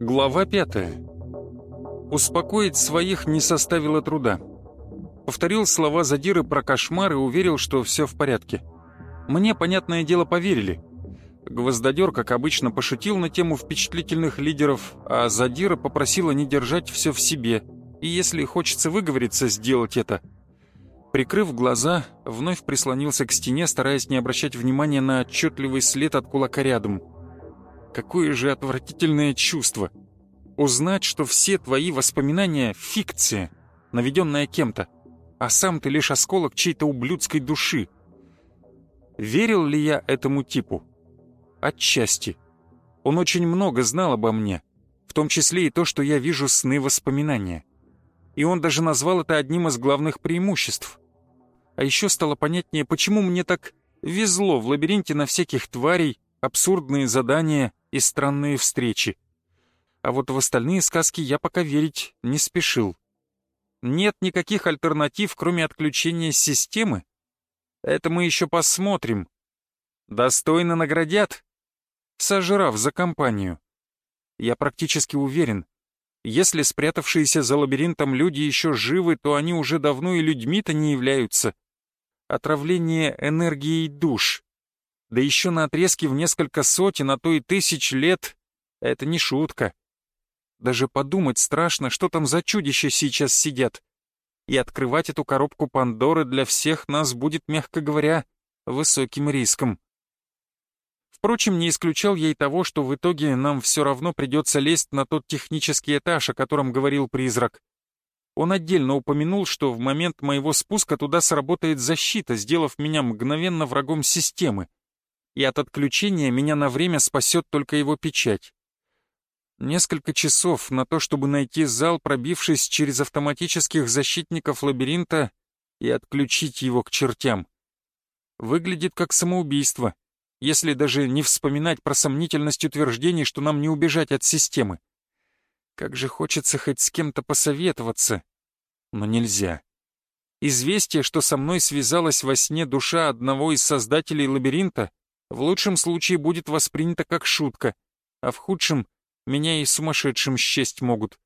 Глава пятая. Успокоить своих не составило труда. Повторил слова задиры про кошмар и уверил, что все в порядке. Мне, понятное дело, поверили. Гвоздодер, как обычно, пошутил на тему впечатлительных лидеров, а задира попросила не держать все в себе, и если хочется выговориться, сделать это. Прикрыв глаза, вновь прислонился к стене, стараясь не обращать внимания на отчетливый след от кулака рядом. Какое же отвратительное чувство! Узнать, что все твои воспоминания — фикция, наведенная кем-то, а сам ты лишь осколок чьей-то ублюдской души. Верил ли я этому типу? Отчасти. Он очень много знал обо мне, в том числе и то, что я вижу сны воспоминания. И он даже назвал это одним из главных преимуществ. А еще стало понятнее, почему мне так везло в лабиринте на всяких тварей, абсурдные задания и странные встречи а вот в остальные сказки я пока верить не спешил. Нет никаких альтернатив, кроме отключения системы? Это мы еще посмотрим. Достойно наградят, сожрав за компанию. Я практически уверен, если спрятавшиеся за лабиринтом люди еще живы, то они уже давно и людьми-то не являются. Отравление энергией душ. Да еще на отрезке в несколько сотен, а то и тысяч лет — это не шутка. Даже подумать страшно, что там за чудища сейчас сидят. И открывать эту коробку Пандоры для всех нас будет, мягко говоря, высоким риском. Впрочем, не исключал я и того, что в итоге нам все равно придется лезть на тот технический этаж, о котором говорил призрак. Он отдельно упомянул, что в момент моего спуска туда сработает защита, сделав меня мгновенно врагом системы. И от отключения меня на время спасет только его печать. Несколько часов на то, чтобы найти зал, пробившись через автоматических защитников лабиринта и отключить его к чертям. Выглядит как самоубийство, если даже не вспоминать про сомнительность утверждений, что нам не убежать от системы. Как же хочется хоть с кем-то посоветоваться, но нельзя. Известие, что со мной связалась во сне душа одного из создателей лабиринта, в лучшем случае будет воспринято как шутка, а в худшем — меня и сумасшедшим счесть могут.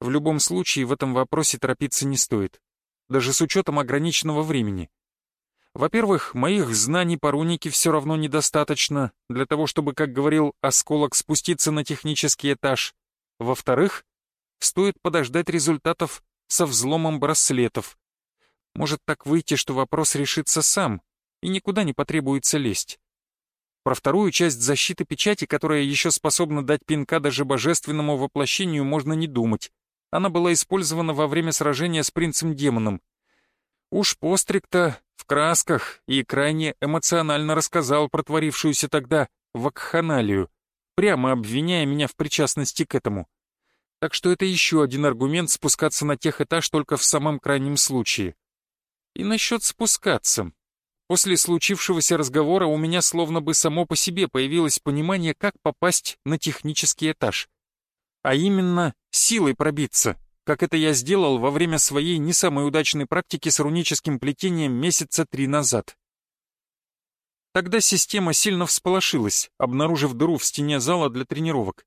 В любом случае, в этом вопросе торопиться не стоит. Даже с учетом ограниченного времени. Во-первых, моих знаний по рунике все равно недостаточно для того, чтобы, как говорил осколок, спуститься на технический этаж. Во-вторых, стоит подождать результатов со взломом браслетов. Может так выйти, что вопрос решится сам, и никуда не потребуется лезть. Про вторую часть защиты печати, которая еще способна дать пинка даже божественному воплощению, можно не думать. Она была использована во время сражения с принцем-демоном. Уж постриг-то в красках и крайне эмоционально рассказал про творившуюся тогда вакханалию, прямо обвиняя меня в причастности к этому. Так что это еще один аргумент спускаться на тех этаж только в самом крайнем случае. И насчет спускаться. После случившегося разговора у меня словно бы само по себе появилось понимание, как попасть на технический этаж. А именно, силой пробиться, как это я сделал во время своей не самой удачной практики с руническим плетением месяца три назад. Тогда система сильно всполошилась, обнаружив дыру в стене зала для тренировок.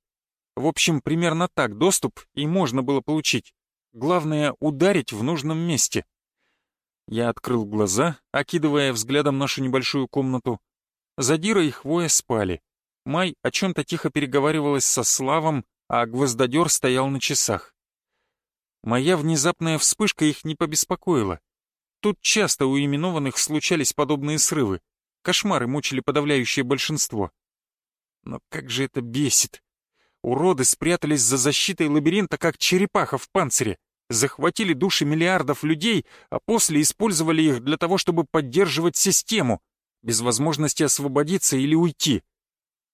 В общем, примерно так доступ и можно было получить. Главное — ударить в нужном месте. Я открыл глаза, окидывая взглядом нашу небольшую комнату. Задира и Хвоя спали. Май о чем-то тихо переговаривалась со Славом, а гвоздодер стоял на часах. Моя внезапная вспышка их не побеспокоила. Тут часто у именованных случались подобные срывы. Кошмары мучили подавляющее большинство. Но как же это бесит! Уроды спрятались за защитой лабиринта, как черепаха в панцире захватили души миллиардов людей, а после использовали их для того, чтобы поддерживать систему, без возможности освободиться или уйти.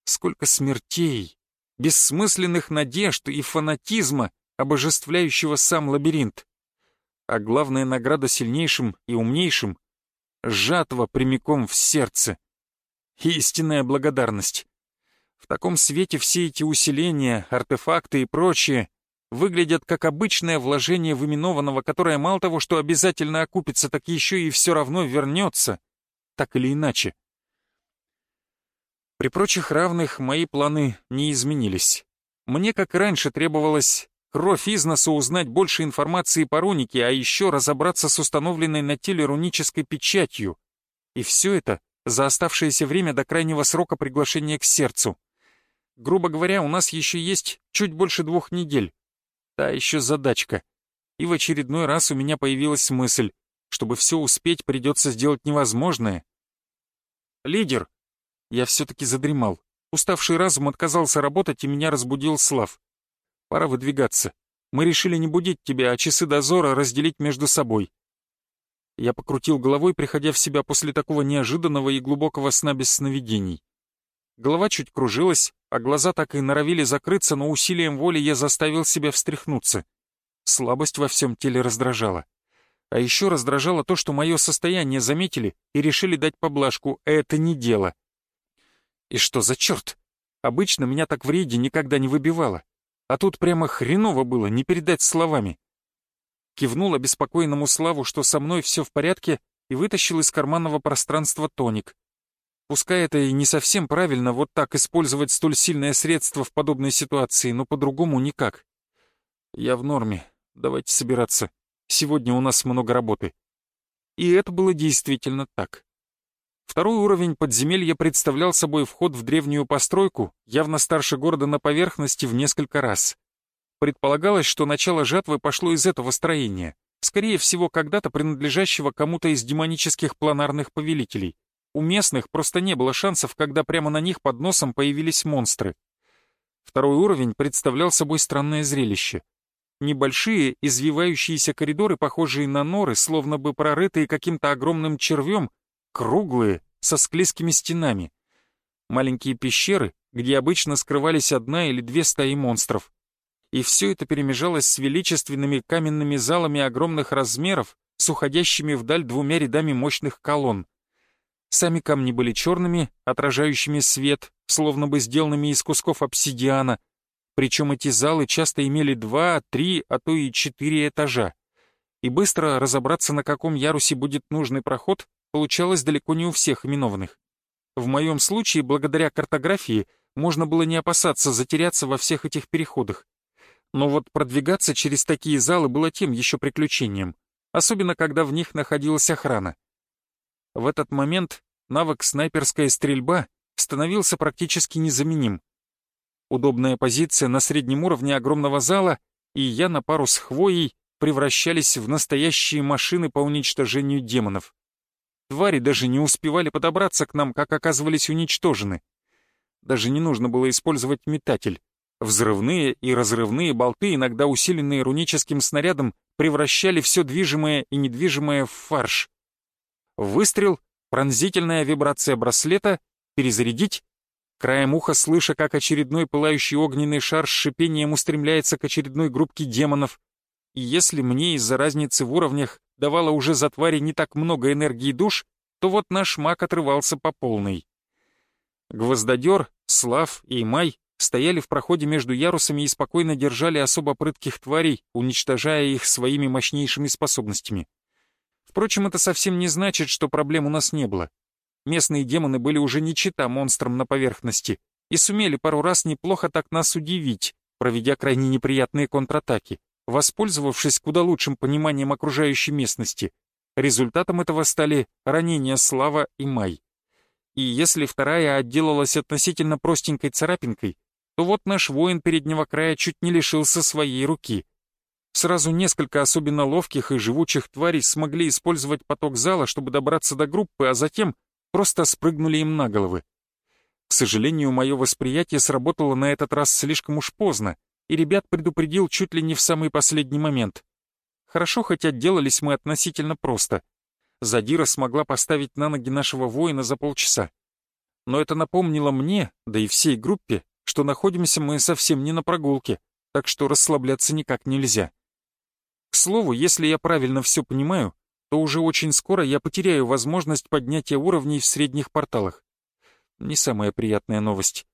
Сколько смертей, бессмысленных надежд и фанатизма, обожествляющего сам лабиринт. а главная награда сильнейшим и умнейшим — жатва прямиком в сердце. Истинная благодарность. В таком свете все эти усиления, артефакты и прочее выглядят как обычное вложение в именованного, которое мало того, что обязательно окупится, так еще и все равно вернется, так или иначе. При прочих равных мои планы не изменились. Мне, как и раньше, требовалось кровь из носу узнать больше информации по рунике, а еще разобраться с установленной на теле рунической печатью. И все это за оставшееся время до крайнего срока приглашения к сердцу. Грубо говоря, у нас еще есть чуть больше двух недель. Та еще задачка. И в очередной раз у меня появилась мысль, чтобы все успеть, придется сделать невозможное. «Лидер!» Я все-таки задремал. Уставший разум отказался работать, и меня разбудил Слав. «Пора выдвигаться. Мы решили не будить тебя, а часы дозора разделить между собой». Я покрутил головой, приходя в себя после такого неожиданного и глубокого сна без сновидений. Голова чуть кружилась, а глаза так и норовили закрыться, но усилием воли я заставил себя встряхнуться. Слабость во всем теле раздражала. А еще раздражало то, что мое состояние заметили и решили дать поблажку, а это не дело. И что за черт? Обычно меня так в рейде никогда не выбивало. А тут прямо хреново было, не передать словами. Кивнул обеспокоенному Славу, что со мной все в порядке, и вытащил из карманного пространства тоник. Пускай это и не совсем правильно вот так использовать столь сильное средство в подобной ситуации, но по-другому никак. Я в норме. Давайте собираться. Сегодня у нас много работы. И это было действительно так. Второй уровень подземелья представлял собой вход в древнюю постройку, явно старше города на поверхности в несколько раз. Предполагалось, что начало жатвы пошло из этого строения, скорее всего, когда-то принадлежащего кому-то из демонических планарных повелителей. У местных просто не было шансов, когда прямо на них под носом появились монстры. Второй уровень представлял собой странное зрелище. Небольшие, извивающиеся коридоры, похожие на норы, словно бы прорытые каким-то огромным червем, круглые, со склизкими стенами. Маленькие пещеры, где обычно скрывались одна или две стаи монстров. И все это перемежалось с величественными каменными залами огромных размеров, с уходящими вдаль двумя рядами мощных колонн. Сами камни были черными, отражающими свет, словно бы сделанными из кусков обсидиана, причем эти залы часто имели два, три, а то и четыре этажа. И быстро разобраться, на каком ярусе будет нужный проход, получалось далеко не у всех именованных. В моем случае, благодаря картографии, можно было не опасаться затеряться во всех этих переходах. Но вот продвигаться через такие залы было тем еще приключением, особенно когда в них находилась охрана. В этот момент навык снайперская стрельба становился практически незаменим. Удобная позиция на среднем уровне огромного зала, и я на пару с хвоей превращались в настоящие машины по уничтожению демонов. Твари даже не успевали подобраться к нам, как оказывались уничтожены. Даже не нужно было использовать метатель. Взрывные и разрывные болты, иногда усиленные руническим снарядом, превращали все движимое и недвижимое в фарш. Выстрел, пронзительная вибрация браслета, перезарядить, краем уха слыша, как очередной пылающий огненный шар с шипением устремляется к очередной группке демонов. И если мне из-за разницы в уровнях давала уже за твари не так много энергии душ, то вот наш маг отрывался по полной. Гвоздодер, Слав и Май стояли в проходе между ярусами и спокойно держали особо прытких тварей, уничтожая их своими мощнейшими способностями. Впрочем, это совсем не значит, что проблем у нас не было. Местные демоны были уже не чита монстрам на поверхности и сумели пару раз неплохо так нас удивить, проведя крайне неприятные контратаки воспользовавшись куда лучшим пониманием окружающей местности. Результатом этого стали ранения Слава и Май. И если вторая отделалась относительно простенькой царапинкой, то вот наш воин переднего края чуть не лишился своей руки. Сразу несколько особенно ловких и живучих тварей смогли использовать поток зала, чтобы добраться до группы, а затем просто спрыгнули им на головы. К сожалению, мое восприятие сработало на этот раз слишком уж поздно, и ребят предупредил чуть ли не в самый последний момент. Хорошо, хоть отделались мы относительно просто. Задира смогла поставить на ноги нашего воина за полчаса. Но это напомнило мне, да и всей группе, что находимся мы совсем не на прогулке, так что расслабляться никак нельзя. К слову, если я правильно все понимаю, то уже очень скоро я потеряю возможность поднятия уровней в средних порталах. Не самая приятная новость.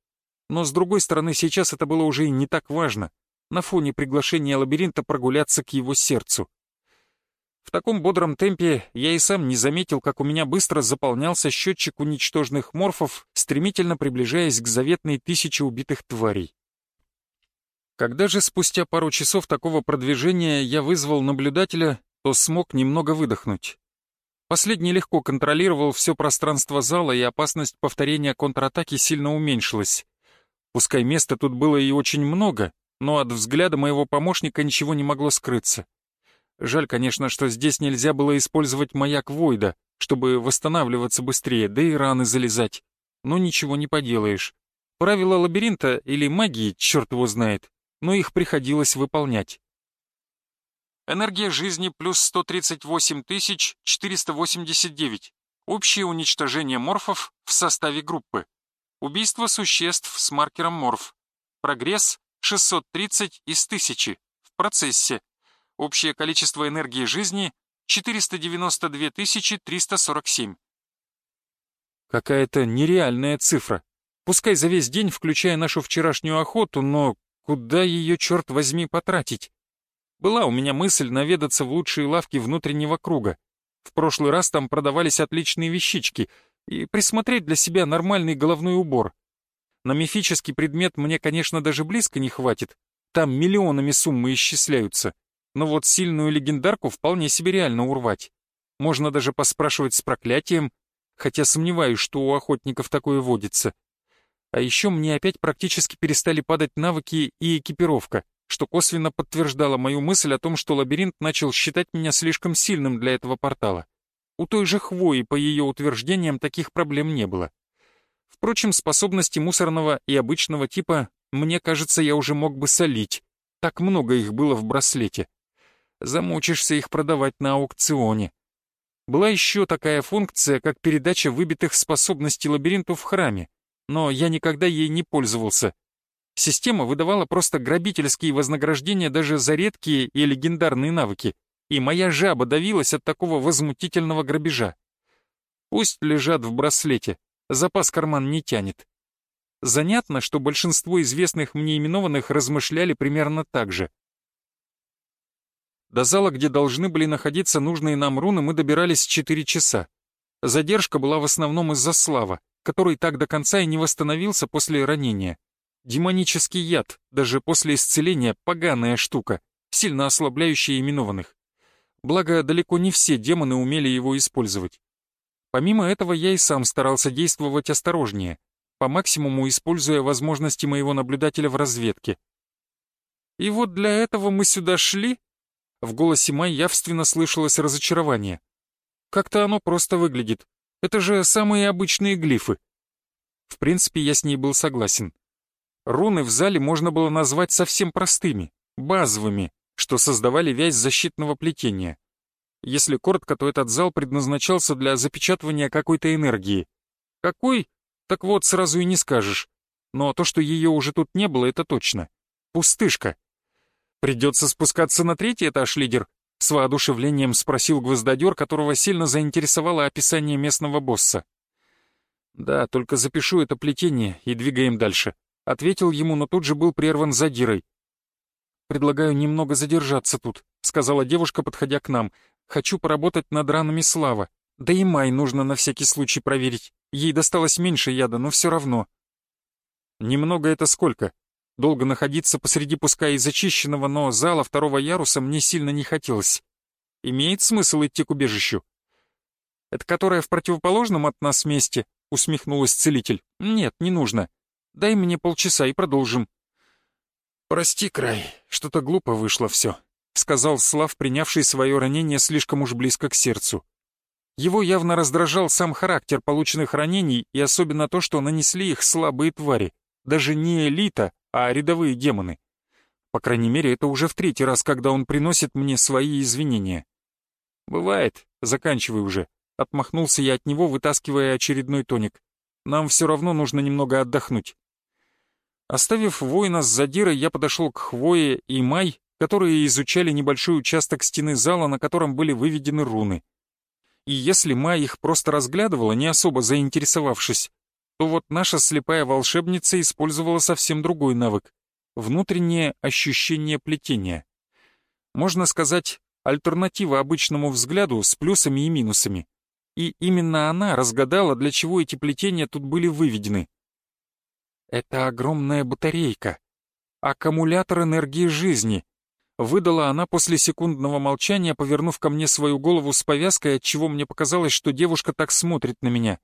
Но с другой стороны, сейчас это было уже и не так важно, на фоне приглашения лабиринта прогуляться к его сердцу. В таком бодром темпе я и сам не заметил, как у меня быстро заполнялся счетчик уничтоженных морфов, стремительно приближаясь к заветной тысяче убитых тварей. Когда же спустя пару часов такого продвижения я вызвал наблюдателя, то смог немного выдохнуть. Последний легко контролировал все пространство зала, и опасность повторения контратаки сильно уменьшилась. Пускай места тут было и очень много, но от взгляда моего помощника ничего не могло скрыться. Жаль, конечно, что здесь нельзя было использовать маяк Войда, чтобы восстанавливаться быстрее, да и раны залезать. Но ничего не поделаешь. Правила лабиринта или магии, черт его знает, но их приходилось выполнять. Энергия жизни плюс 138 489. Общее уничтожение морфов в составе группы. Убийство существ с маркером морф. Прогресс 630 из 1000. В процессе. Общее количество энергии жизни 492 347. Какая-то нереальная цифра. Пускай за весь день, включая нашу вчерашнюю охоту, но Куда ее, черт возьми, потратить? Была у меня мысль наведаться в лучшие лавки внутреннего круга. В прошлый раз там продавались отличные вещички и присмотреть для себя нормальный головной убор. На мифический предмет мне, конечно, даже близко не хватит. Там миллионами суммы исчисляются. Но вот сильную легендарку вполне себе реально урвать. Можно даже поспрашивать с проклятием, хотя сомневаюсь, что у охотников такое водится. А еще мне опять практически перестали падать навыки и экипировка, что косвенно подтверждало мою мысль о том, что лабиринт начал считать меня слишком сильным для этого портала. У той же хвои, по ее утверждениям, таких проблем не было. Впрочем, способности мусорного и обычного типа, мне кажется, я уже мог бы солить. Так много их было в браслете. Замучишься их продавать на аукционе. Была еще такая функция, как передача выбитых способностей лабиринту в храме но я никогда ей не пользовался. Система выдавала просто грабительские вознаграждения даже за редкие и легендарные навыки, и моя жаба давилась от такого возмутительного грабежа. Пусть лежат в браслете, запас карман не тянет. Занятно, что большинство известных мне именованных размышляли примерно так же. До зала, где должны были находиться нужные нам руны, мы добирались 4 часа. Задержка была в основном из-за слава, который так до конца и не восстановился после ранения. Демонический яд, даже после исцеления, поганая штука, сильно ослабляющая именованных. Благо, далеко не все демоны умели его использовать. Помимо этого, я и сам старался действовать осторожнее, по максимуму используя возможности моего наблюдателя в разведке. «И вот для этого мы сюда шли?» В голосе Май явственно слышалось разочарование. «Как-то оно просто выглядит. Это же самые обычные глифы. В принципе, я с ней был согласен. Руны в зале можно было назвать совсем простыми, базовыми, что создавали вязь защитного плетения. Если коротко, то этот зал предназначался для запечатывания какой-то энергии. Какой? Так вот, сразу и не скажешь. Но то, что ее уже тут не было, это точно. Пустышка. Придется спускаться на третий этаж, лидер, с воодушевлением спросил гвоздодер, которого сильно заинтересовало описание местного босса. «Да, только запишу это плетение и двигаем дальше», — ответил ему, но тут же был прерван задирой. «Предлагаю немного задержаться тут», — сказала девушка, подходя к нам. «Хочу поработать над ранами Слава. Да и Май нужно на всякий случай проверить. Ей досталось меньше яда, но все равно». «Немного это сколько?» Долго находиться посреди пускай и зачищенного, но зала второго яруса мне сильно не хотелось. Имеет смысл идти к убежищу? Это которое в противоположном от нас месте? Усмехнулась целитель. Нет, не нужно. Дай мне полчаса и продолжим. Прости, Край, что-то глупо вышло все, сказал Слав, принявший свое ранение слишком уж близко к сердцу. Его явно раздражал сам характер полученных ранений и особенно то, что нанесли их слабые твари. Даже не элита, а рядовые демоны. По крайней мере, это уже в третий раз, когда он приносит мне свои извинения. «Бывает, заканчивай уже», — отмахнулся я от него, вытаскивая очередной тоник. «Нам все равно нужно немного отдохнуть». Оставив воина с задирой, я подошел к Хвое и Май которые изучали небольшой участок стены зала, на котором были выведены руны. И если Ма их просто разглядывала, не особо заинтересовавшись, то вот наша слепая волшебница использовала совсем другой навык — внутреннее ощущение плетения. Можно сказать, альтернатива обычному взгляду с плюсами и минусами. И именно она разгадала, для чего эти плетения тут были выведены. Это огромная батарейка. Аккумулятор энергии жизни. Выдала она после секундного молчания, повернув ко мне свою голову с повязкой, отчего мне показалось, что девушка так смотрит на меня.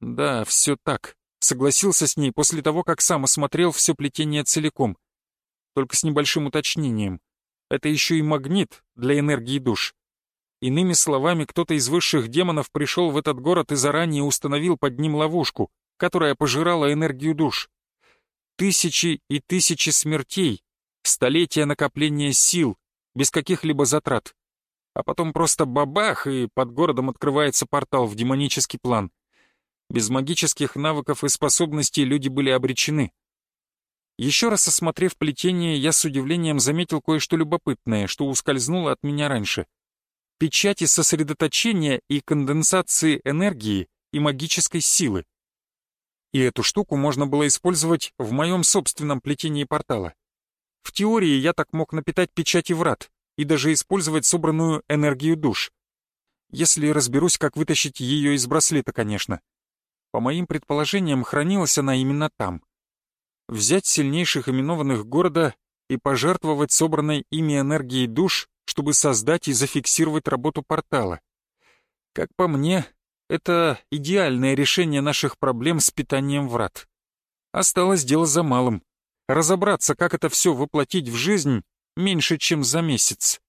Да, все так. Согласился с ней после того, как сам осмотрел все плетение целиком. Только с небольшим уточнением. Это еще и магнит для энергии душ. Иными словами, кто-то из высших демонов пришел в этот город и заранее установил под ним ловушку, которая пожирала энергию душ. Тысячи и тысячи смертей, столетия накопления сил, без каких-либо затрат. А потом просто бабах, и под городом открывается портал в демонический план. Без магических навыков и способностей люди были обречены. Еще раз осмотрев плетение, я с удивлением заметил кое-что любопытное, что ускользнуло от меня раньше — печати сосредоточения и конденсации энергии и магической силы. И эту штуку можно было использовать в моем собственном плетении портала. В теории я так мог напитать печати врат и даже использовать собранную энергию душ. Если разберусь, как вытащить ее из браслета, конечно. По моим предположениям, хранилась она именно там. Взять сильнейших именованных города и пожертвовать собранной ими энергией душ чтобы создать и зафиксировать работу портала. Как по мне, это идеальное решение наших проблем с питанием врат. Осталось дело за малым. Разобраться, как это все воплотить в жизнь, меньше, чем за месяц.